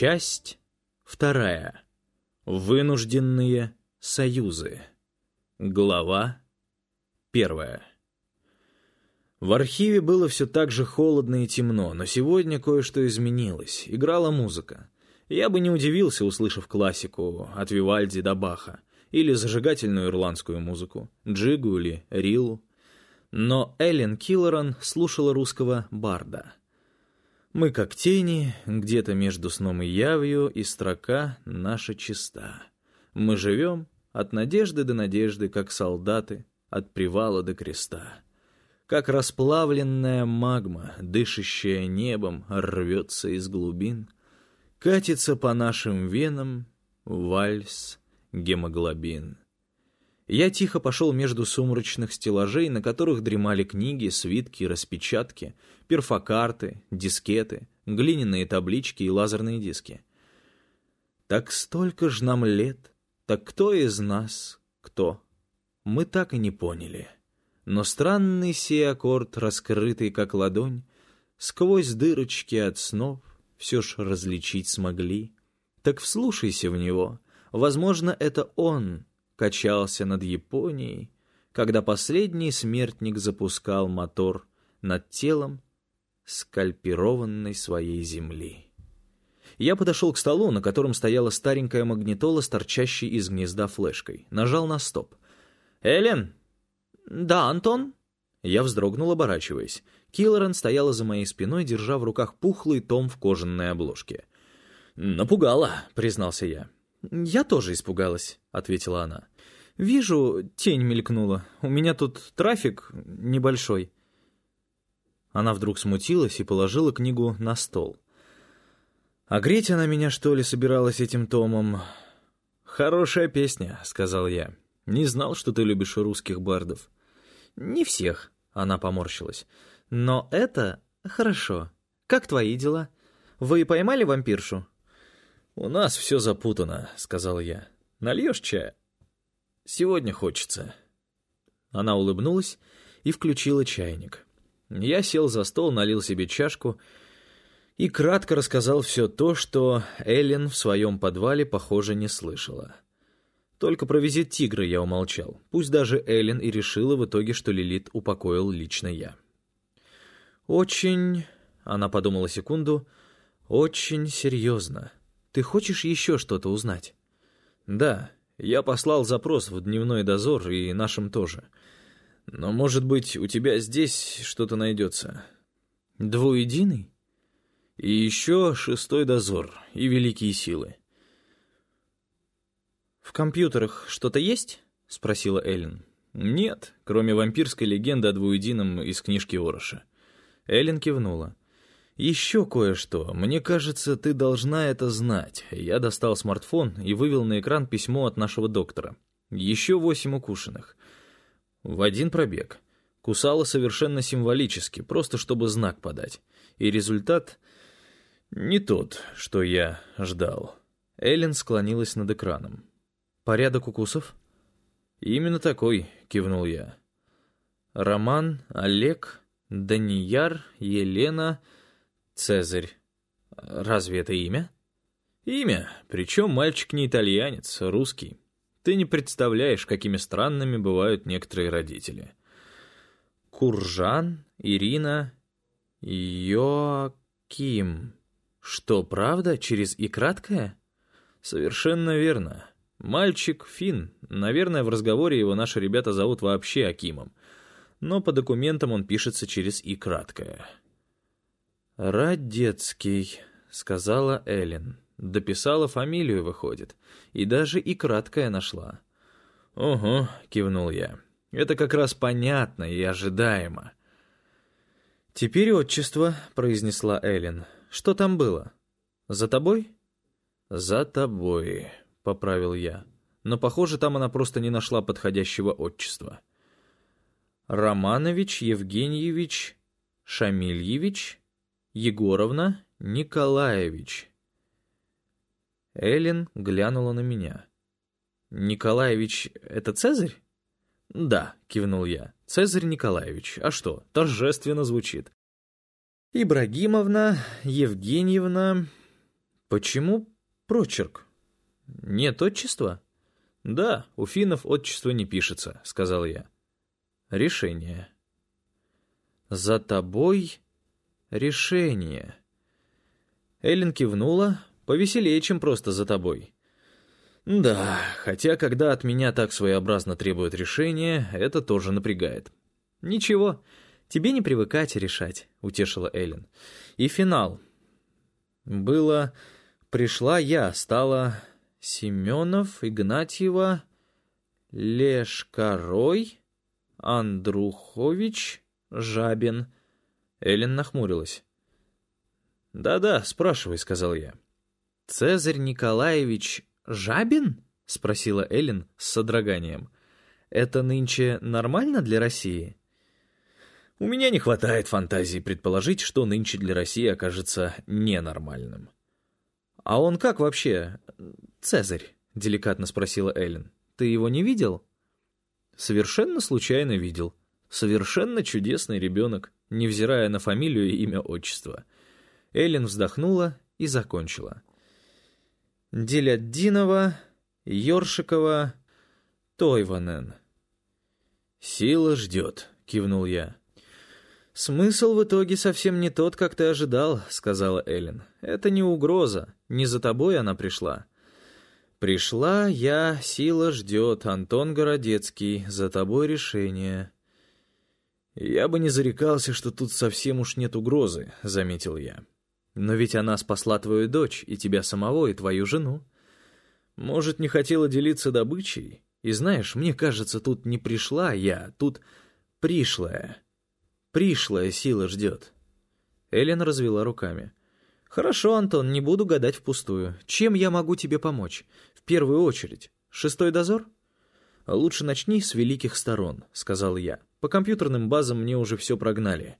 Часть вторая. Вынужденные союзы. Глава первая. В архиве было все так же холодно и темно, но сегодня кое-что изменилось. Играла музыка. Я бы не удивился, услышав классику от Вивальди до Баха, или зажигательную ирландскую музыку, джигу или рилу. Но Эллен Киллоран слушала русского барда — мы как тени, где-то между сном и явью, и строка наша чиста. Мы живем от надежды до надежды, как солдаты, от привала до креста. Как расплавленная магма, дышащая небом, рвется из глубин, катится по нашим венам вальс гемоглобин. Я тихо пошел между сумрачных стеллажей, на которых дремали книги, свитки, распечатки, перфокарты, дискеты, глиняные таблички и лазерные диски. Так столько ж нам лет, так кто из нас кто? Мы так и не поняли. Но странный сей аккорд, раскрытый как ладонь, сквозь дырочки от снов все ж различить смогли. Так вслушайся в него, возможно, это он — качался над Японией, когда последний смертник запускал мотор над телом скальпированной своей земли. Я подошел к столу, на котором стояла старенькая магнитола с торчащей из гнезда флешкой. Нажал на стоп. «Эллен?» «Да, Антон?» Я вздрогнул, оборачиваясь. Киллоран стояла за моей спиной, держа в руках пухлый том в кожаной обложке. «Напугала», — признался я. «Я тоже испугалась», — ответила она. «Вижу, тень мелькнула. У меня тут трафик небольшой». Она вдруг смутилась и положила книгу на стол. «А греть она меня, что ли, собиралась этим томом?» «Хорошая песня», — сказал я. «Не знал, что ты любишь русских бардов». «Не всех», — она поморщилась. «Но это хорошо. Как твои дела? Вы поймали вампиршу?» «У нас все запутано», — сказал я. «Нальешь чая?» «Сегодня хочется». Она улыбнулась и включила чайник. Я сел за стол, налил себе чашку и кратко рассказал все то, что Эллен в своем подвале, похоже, не слышала. Только про визит тигра я умолчал. Пусть даже Эллен и решила в итоге, что Лилит упокоил лично я. «Очень...» — она подумала секунду. «Очень серьезно». Ты хочешь еще что-то узнать?» «Да, я послал запрос в дневной дозор и нашим тоже. Но, может быть, у тебя здесь что-то найдется?» «Двуединый?» «И еще шестой дозор и великие силы». «В компьютерах что-то есть?» — спросила Эллен. «Нет, кроме вампирской легенды о двуедином из книжки Ороша». Эллен кивнула. «Еще кое-что. Мне кажется, ты должна это знать». Я достал смартфон и вывел на экран письмо от нашего доктора. Еще восемь укушенных. В один пробег. Кусала совершенно символически, просто чтобы знак подать. И результат не тот, что я ждал. Эллен склонилась над экраном. «Порядок укусов?» «Именно такой», — кивнул я. «Роман, Олег, Данияр, Елена...» Цезарь. Разве это имя? Имя, причем мальчик не итальянец, а русский. Ты не представляешь, какими странными бывают некоторые родители. Куржан, Ирина, Йоаким. Что, правда, через «и» краткое? Совершенно верно. Мальчик Фин. Наверное, в разговоре его наши ребята зовут вообще Акимом. Но по документам он пишется через «и» краткое. «Радецкий», — сказала Эллен. Дописала фамилию, выходит. И даже и краткое нашла. «Угу», — кивнул я. «Это как раз понятно и ожидаемо». «Теперь отчество», — произнесла Эллен. «Что там было? За тобой?» «За тобой», — поправил я. Но, похоже, там она просто не нашла подходящего отчества. «Романович Евгеньевич Шамильевич?» Егоровна Николаевич. Эллен глянула на меня. «Николаевич — это Цезарь?» «Да», — кивнул я. «Цезарь Николаевич. А что, торжественно звучит». «Ибрагимовна, Евгеньевна...» Почему прочерк? Нет отчества? Да, у финнов отчество не пишется, сказал я. Решение. За тобой решение. Эллен кивнула, повеселее, чем просто за тобой. Да, хотя когда от меня так своеобразно требуют решения, это тоже напрягает. Ничего, тебе не привыкать решать, утешила Эллен. И финал. Было пришла я, стала Семенов, Игнатьева, Лешкарой, Андрухович, Жабин. Эллен нахмурилась. «Да-да, спрашивай», — сказал я. «Цезарь Николаевич Жабин?» — спросила Эллен с содроганием. «Это нынче нормально для России?» У меня не хватает фантазии предположить, что нынче для России окажется ненормальным. «А он как вообще? Цезарь?» — деликатно спросила Эллен. «Ты его не видел?» «Совершенно случайно видел. Совершенно чудесный ребенок, невзирая на фамилию и имя отчества». Эллен вздохнула и закончила. Деляддинова, Ёршикова, Тойванен. «Сила ждет», — кивнул я. «Смысл в итоге совсем не тот, как ты ожидал», — сказала Эллен. «Это не угроза. Не за тобой она пришла». «Пришла я, сила ждет, Антон Городецкий, за тобой решение». «Я бы не зарекался, что тут совсем уж нет угрозы», — заметил я. «Но ведь она спасла твою дочь, и тебя самого, и твою жену. Может, не хотела делиться добычей? И знаешь, мне кажется, тут не пришла я, тут пришлая». Пришлая сила ждет». Эллен развела руками. «Хорошо, Антон, не буду гадать впустую. Чем я могу тебе помочь? В первую очередь. Шестой дозор?» «Лучше начни с великих сторон», — сказал я. «По компьютерным базам мне уже все прогнали.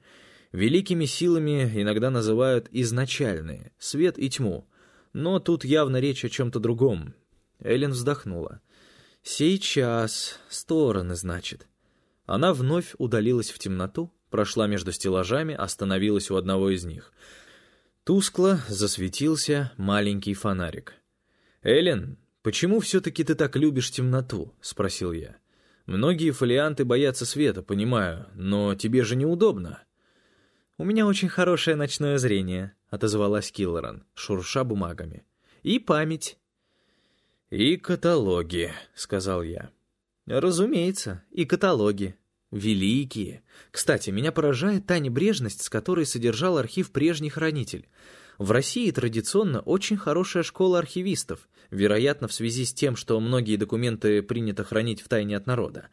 Великими силами иногда называют изначальные, свет и тьму. Но тут явно речь о чем-то другом». Эллен вздохнула. «Сейчас. Стороны, значит». Она вновь удалилась в темноту, прошла между стеллажами, остановилась у одного из них. Тускло засветился маленький фонарик. «Эллен, почему все-таки ты так любишь темноту?» — спросил я. «Многие фолианты боятся света, понимаю, но тебе же неудобно». «У меня очень хорошее ночное зрение», — отозвалась Киллоран, шурша бумагами. «И память». «И каталоги», — сказал я. «Разумеется, и каталоги», Великие. Кстати, меня поражает та небрежность, с которой содержал архив прежний хранитель. В России традиционно очень хорошая школа архивистов, вероятно, в связи с тем, что многие документы принято хранить в тайне от народа.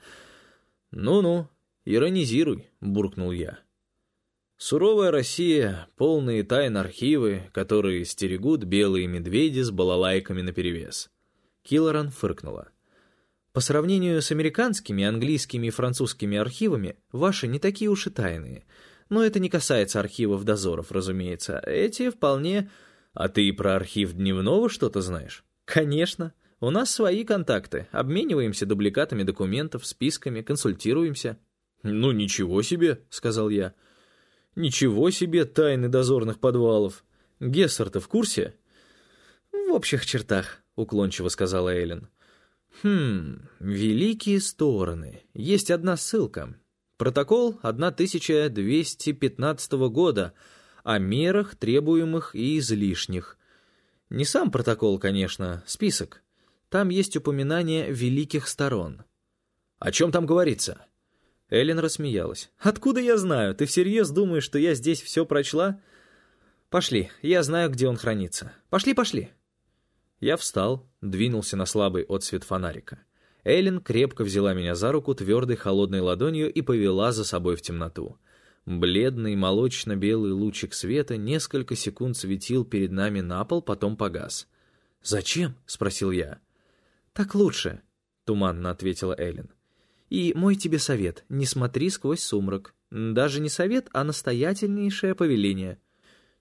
«Ну-ну, иронизируй», — буркнул я. Суровая Россия, полные тайн архивы, которые стерегут белые медведи с балалайками наперевес. Киллоран фыркнула. По сравнению с американскими, английскими и французскими архивами, ваши не такие уж и тайные. Но это не касается архивов дозоров, разумеется. Эти вполне... А ты про архив дневного что-то знаешь? Конечно. У нас свои контакты. Обмениваемся дубликатами документов, списками, консультируемся. «Ну, ничего себе», — сказал я. «Ничего себе тайны дозорных подвалов. Гессер-то в курсе?» «В общих чертах», — уклончиво сказала Эллен. Хм, великие стороны. Есть одна ссылка. Протокол 1215 года о мерах, требуемых и излишних. Не сам протокол, конечно, список. Там есть упоминание великих сторон. О чем там говорится? Эллен рассмеялась. «Откуда я знаю? Ты всерьез думаешь, что я здесь все прочла?» «Пошли, я знаю, где он хранится. Пошли, пошли». Я встал, двинулся на слабый отсвет фонарика. Эллен крепко взяла меня за руку твердой холодной ладонью и повела за собой в темноту. Бледный молочно-белый лучик света несколько секунд светил перед нами на пол, потом погас. «Зачем?» — спросил я. «Так лучше», — туманно ответила Эллен. «И мой тебе совет — не смотри сквозь сумрак. Даже не совет, а настоятельнейшее повеление».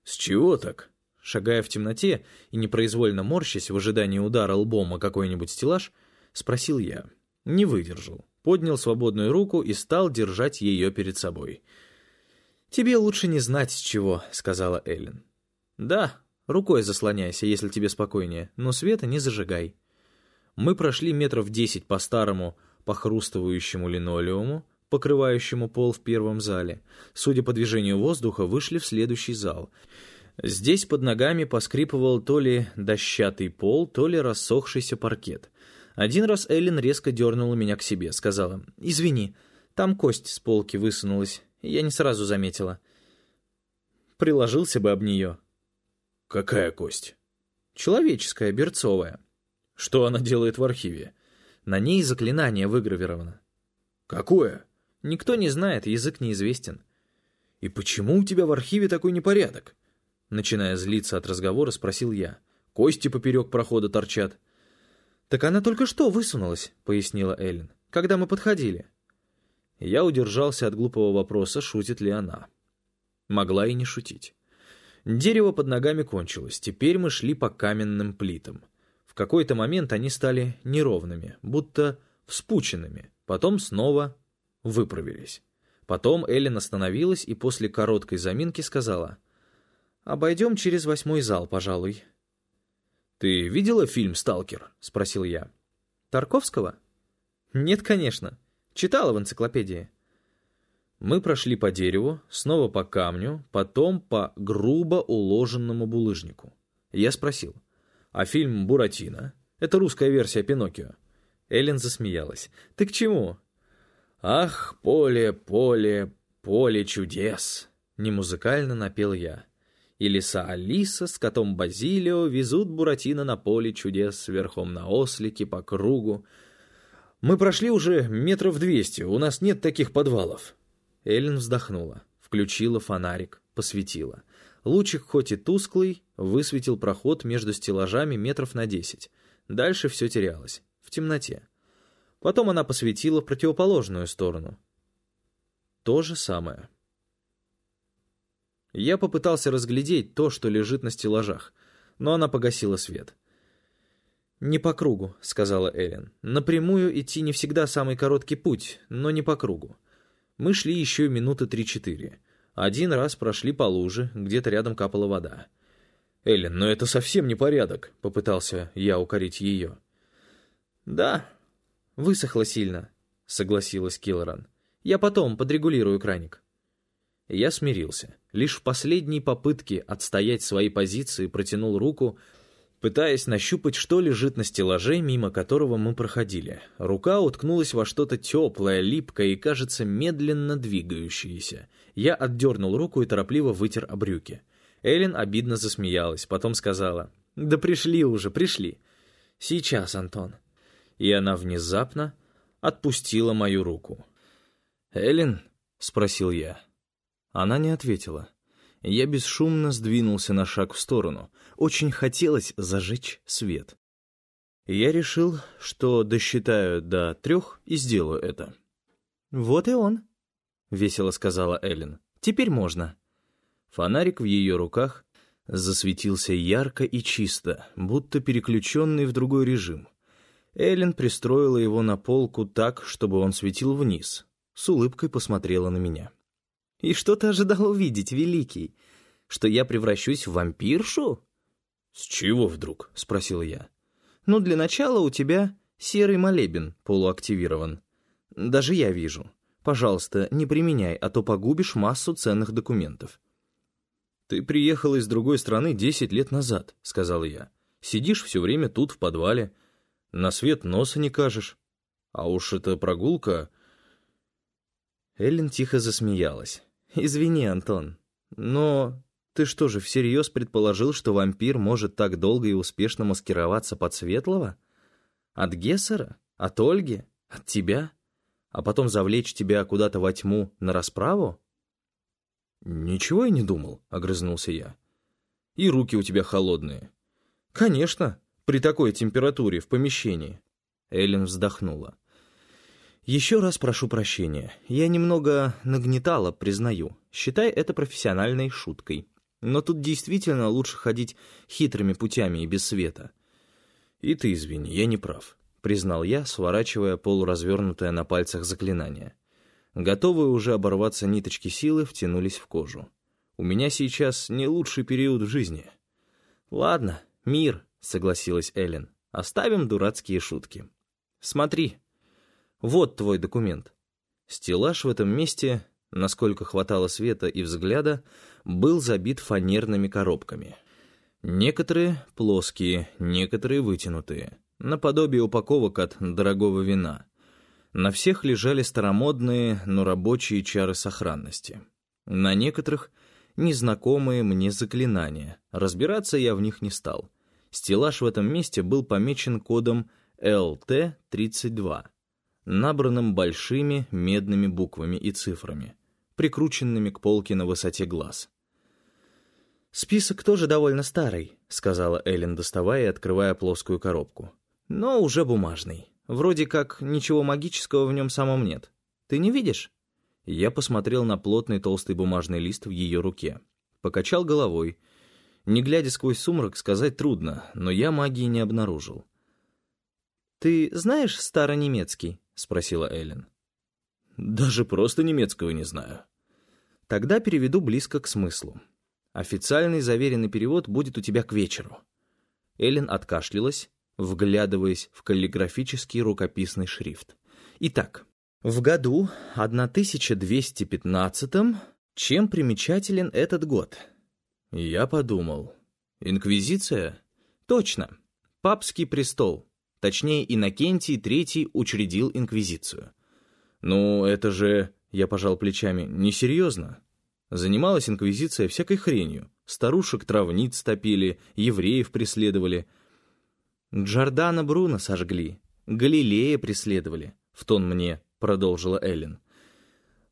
«С чего так?» Шагая в темноте и непроизвольно морщась в ожидании удара лбом о какой-нибудь стеллаж, спросил я. Не выдержал. Поднял свободную руку и стал держать ее перед собой. «Тебе лучше не знать с чего», — сказала Эллен. «Да, Рукой заслоняйся, если тебе спокойнее, но света не зажигай. Мы прошли метров десять по старому, похрустывающему линолеуму, покрывающему пол в первом зале. Судя по движению воздуха, вышли в следующий зал. Здесь под ногами поскрипывал то ли дощатый пол, то ли рассохшийся паркет. Один раз Эллен резко дернула меня к себе, сказала, «Извини, там кость с полки высунулась, я не сразу заметила». Приложился бы об нее. «Какая кость?» «Человеческая, берцовая». «Что она делает в архиве?» «На ней заклинание выгравировано». «Какое?» «Никто не знает, язык неизвестен». «И почему у тебя в архиве такой непорядок?» Начиная злиться от разговора, спросил я. «Кости поперек прохода торчат». «Так она только что высунулась», — пояснила Эллен, — «когда мы подходили». Я удержался от глупого вопроса, шутит ли она. Могла и не шутить. Дерево под ногами кончилось, теперь мы шли по каменным плитам. В какой-то момент они стали неровными, будто вспученными, потом снова выправились. Потом Эллен остановилась и после короткой заминки сказала, «Обойдем через восьмой зал, пожалуй». «Ты видела фильм «Сталкер»?» — спросил я. «Тарковского?» «Нет, конечно. Читала в энциклопедии». Мы прошли по дереву, снова по камню, потом по грубо уложенному булыжнику. Я спросил, «А фильм «Буратино»? Это русская версия «Пиноккио». Эллен засмеялась. «Ты к чему?» «Ах, поле, поле, поле чудес!» Немузыкально напел я и лиса Алиса с котом Базилио везут Буратино на поле чудес верхом на ослике по кругу. Мы прошли уже метров двести, у нас нет таких подвалов. Эллен вздохнула, включила фонарик, посветила. Лучик, хоть и тусклый, высветил проход между стеллажами метров на десять. Дальше все терялось, в темноте. Потом она посветила в противоположную сторону. То же самое. Я попытался разглядеть то, что лежит на стеллажах, но она погасила свет. «Не по кругу», — сказала Эллен. «Напрямую идти не всегда самый короткий путь, но не по кругу. Мы шли еще минуты три-четыре. Один раз прошли по луже, где-то рядом капала вода. «Эллен, но это совсем не порядок», — попытался я укорить ее. «Да, высохло сильно», — согласилась Киллоран. «Я потом подрегулирую краник». Я смирился. Лишь в последней попытке отстоять свои позиции протянул руку, пытаясь нащупать, что лежит на стеллаже, мимо которого мы проходили. Рука уткнулась во что-то теплое, липкое и, кажется, медленно двигающееся. Я отдернул руку и торопливо вытер о брюки. Эллен обидно засмеялась, потом сказала, «Да пришли уже, пришли. Сейчас, Антон». И она внезапно отпустила мою руку. «Эллен?» — спросил я. Она не ответила. Я бесшумно сдвинулся на шаг в сторону. Очень хотелось зажечь свет. Я решил, что досчитаю до трех и сделаю это. «Вот и он», — весело сказала Эллен. «Теперь можно». Фонарик в ее руках засветился ярко и чисто, будто переключенный в другой режим. Эллен пристроила его на полку так, чтобы он светил вниз. С улыбкой посмотрела на меня. И что ты ожидал увидеть, Великий? Что я превращусь в вампиршу?» «С чего вдруг?» — спросил я. «Ну, для начала у тебя серый молебен полуактивирован. Даже я вижу. Пожалуйста, не применяй, а то погубишь массу ценных документов». «Ты приехал из другой страны десять лет назад», — сказал я. «Сидишь все время тут, в подвале. На свет носа не кажешь. А уж эта прогулка...» Эллен тихо засмеялась. «Извини, Антон, но ты что же, всерьез предположил, что вампир может так долго и успешно маскироваться под Светлого? От Гессера? От Ольги? От тебя? А потом завлечь тебя куда-то во тьму на расправу?» «Ничего я не думал», — огрызнулся я. «И руки у тебя холодные». «Конечно, при такой температуре в помещении». Эллен вздохнула. Еще раз прошу прощения. Я немного нагнетала, признаю. Считай это профессиональной шуткой. Но тут действительно лучше ходить хитрыми путями и без света. И ты извини, я не прав, признал я, сворачивая полуразвернутое на пальцах заклинание. Готовые уже оборваться ниточки силы втянулись в кожу. У меня сейчас не лучший период в жизни. «Ладно, мир», — согласилась Эллен. «Оставим дурацкие шутки. Смотри, вот твой документ». Стеллаж в этом месте, насколько хватало света и взгляда, был забит фанерными коробками. Некоторые плоские, некоторые вытянутые, наподобие упаковок от дорогого вина. На всех лежали старомодные, но рабочие чары сохранности. На некоторых — незнакомые мне заклинания. Разбираться я в них не стал. Стеллаж в этом месте был помечен кодом LT-32, набранным большими медными буквами и цифрами, прикрученными к полке на высоте глаз. «Список тоже довольно старый», — сказала Эллен, доставая и открывая плоскую коробку. «Но уже бумажный. Вроде как ничего магического в нем самом нет. Ты не видишь?» Я посмотрел на плотный толстый бумажный лист в ее руке. Покачал головой. Не глядя сквозь сумрак, сказать трудно, но я магии не обнаружил. «Ты знаешь старонемецкий?» — спросила Эллен. «Даже просто немецкого не знаю». Тогда переведу близко к смыслу. Официальный заверенный перевод будет у тебя к вечеру». Эллен откашлялась, вглядываясь в каллиграфический рукописный шрифт. «Итак, в году 1215 чем примечателен этот год?» Я подумал. «Инквизиция?» «Точно. Папский престол. Точнее, Иннокентий III учредил инквизицию». «Ну, это же...» — я пожал плечами. «Несерьезно. Занималась инквизиция всякой хренью. Старушек-травниц топили, евреев преследовали. Джордана Бруно сожгли, Галилея преследовали, в тон мне продолжила Эллен.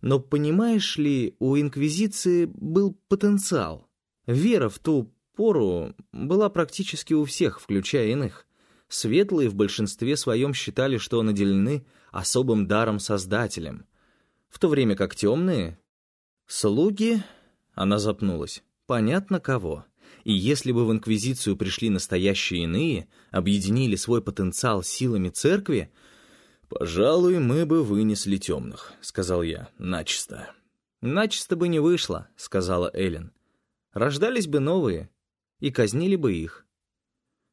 Но понимаешь ли, у инквизиции был потенциал. Вера в ту пору была практически у всех, включая иных. Светлые в большинстве своем считали, что наделены особым даром Создателем, в то время как темные Слуги... Она запнулась. Понятно кого. И если бы в Инквизицию пришли настоящие иные, объединили свой потенциал силами церкви, «Пожалуй, мы бы вынесли темных», — сказал я, — «начисто». «Начисто бы не вышло», — сказала Эллен. «Рождались бы новые, и казнили бы их».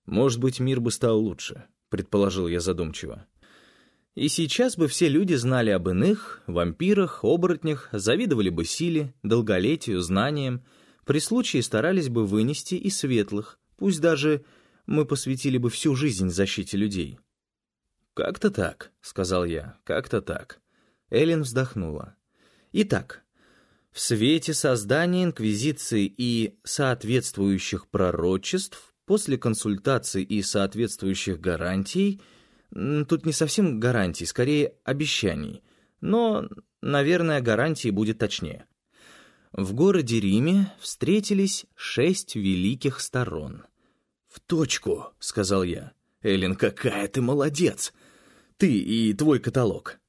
«Может быть, мир бы стал лучше», — предположил я задумчиво. И сейчас бы все люди знали об иных, вампирах, оборотнях, завидовали бы силе, долголетию, знаниям, при случае старались бы вынести и светлых, пусть даже мы посвятили бы всю жизнь защите людей. «Как-то так», — сказал я, — «как-то так». Эллен вздохнула. «Итак, в свете создания Инквизиции и соответствующих пророчеств, после консультаций и соответствующих гарантий — Тут не совсем гарантий, скорее обещаний. Но, наверное, гарантии будет точнее. В городе Риме встретились шесть великих сторон. «В точку», — сказал я. «Эллен, какая ты молодец! Ты и твой каталог».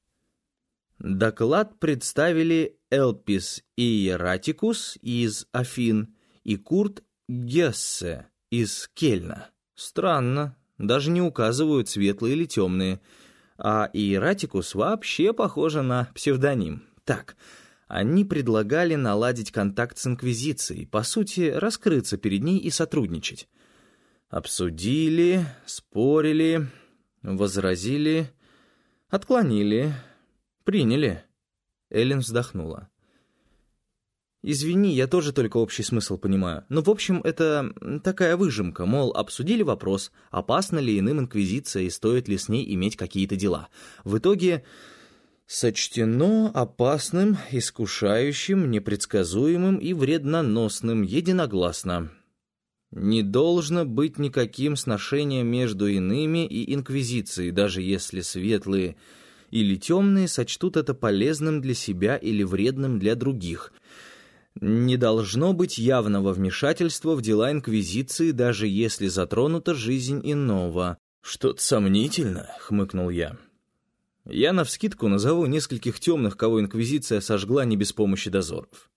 Доклад представили Элпис Иератикус из Афин и Курт Гессе из Кельна. Странно, даже не указывают, светлые или темные. А Иератикус вообще похоже на псевдоним. Так, они предлагали наладить контакт с Инквизицией, по сути, раскрыться перед ней и сотрудничать. Обсудили, спорили, возразили, отклонили, приняли. Эллен вздохнула. Извини, я тоже только общий смысл понимаю. Но, в общем, это такая выжимка, мол, обсудили вопрос, опасна ли иным инквизиция и стоит ли с ней иметь какие-то дела. В итоге сочтено опасным, искушающим, непредсказуемым и вредноносным единогласно. Не должно быть никаким сношением между иными и инквизицией, даже если светлые или темные сочтут это полезным для себя или вредным для других — не должно быть явного вмешательства в дела Инквизиции, даже если затронута жизнь иного. «Что-то сомнительно», — хмыкнул я. Я навскидку назову нескольких темных, кого Инквизиция сожгла не без помощи дозоров.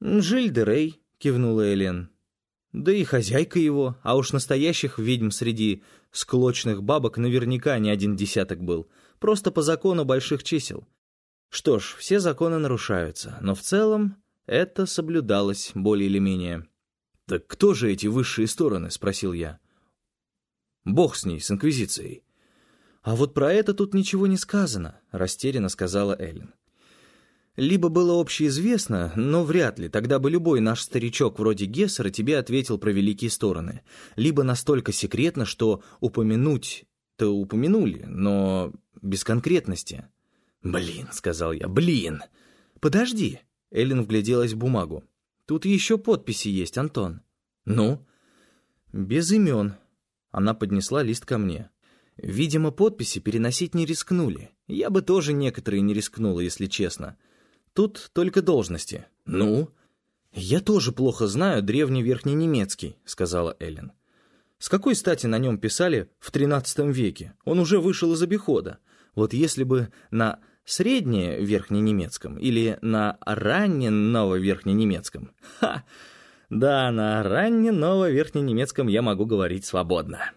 «Жиль де Рей», — кивнула Элен. «Да и хозяйка его, а уж настоящих ведьм среди склочных бабок наверняка не один десяток был, просто по закону больших чисел. Что ж, все законы нарушаются, но в целом это соблюдалось более или менее. «Так кто же эти высшие стороны?» — спросил я. «Бог с ней, с Инквизицией». «А вот про это тут ничего не сказано», — растерянно сказала Эллен. «Либо было общеизвестно, но вряд ли, тогда бы любой наш старичок вроде Гессера тебе ответил про великие стороны. Либо настолько секретно, что упомянуть-то упомянули, но без конкретности». «Блин», — сказал я, — «блин». «Подожди», — Эллен вгляделась в бумагу. «Тут еще подписи есть, Антон». «Ну?» «Без имен». Она поднесла лист ко мне. Видимо, подписи переносить не рискнули. Я бы тоже некоторые не рискнула, если честно. Тут только должности. «Ну?» «Я тоже плохо знаю древний верхненемецкий», — сказала Эллен. «С какой стати на нем писали в XIII веке? Он уже вышел из обихода. Вот если бы на среднее верхненемецком или на раннем нововерхненемецком. Ха! Да, на раннем нововерхненемецком я могу говорить свободно.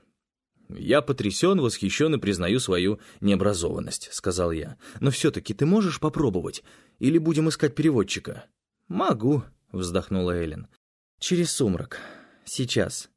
«Я потрясен, восхищен и признаю свою необразованность», — сказал я. «Но все-таки ты можешь попробовать? Или будем искать переводчика?» «Могу», — вздохнула Эллен. «Через сумрак. Сейчас».